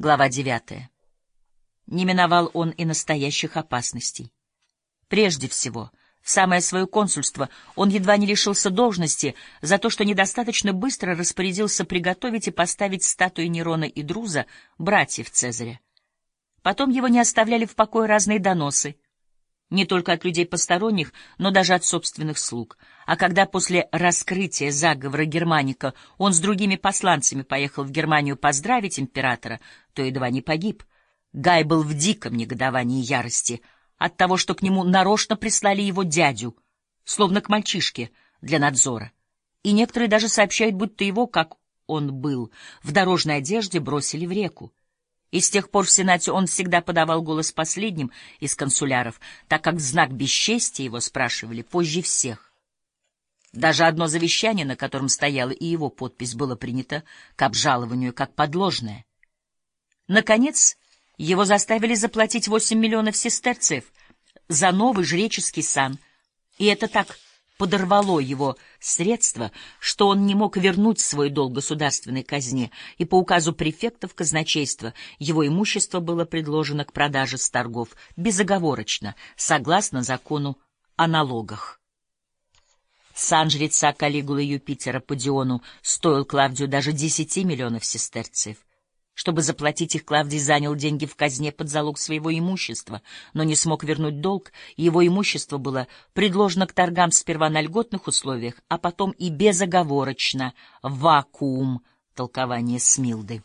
Глава девятая. Не миновал он и настоящих опасностей. Прежде всего, в самое свое консульство он едва не лишился должности за то, что недостаточно быстро распорядился приготовить и поставить статуи Нерона и Друза, братьев Цезаря. Потом его не оставляли в покое разные доносы, не только от людей посторонних, но даже от собственных слуг. А когда после раскрытия заговора Германика он с другими посланцами поехал в Германию поздравить императора, то едва не погиб. Гай был в диком негодовании и ярости от того, что к нему нарочно прислали его дядю, словно к мальчишке, для надзора. И некоторые даже сообщают, будто его, как он был, в дорожной одежде бросили в реку. И с тех пор в Сенате он всегда подавал голос последним из консуляров, так как в знак бесчестия его спрашивали позже всех. Даже одно завещание, на котором стояла и его подпись, было принято к обжалованию как подложное. Наконец, его заставили заплатить 8 миллионов сестерцев за новый жреческий сан, и это так подорвало его средства, что он не мог вернуть свой долг государственной казне, и по указу префектов казначейства его имущество было предложено к продаже с торгов безоговорочно, согласно закону о налогах. Сан жреца Калигулы Юпитера по Диону стоил Клавдию даже десяти миллионов сестерцев. Чтобы заплатить их, Клавдий занял деньги в казне под залог своего имущества, но не смог вернуть долг, и его имущество было предложено к торгам сперва на льготных условиях, а потом и безоговорочно, вакуум, толкование Смилды.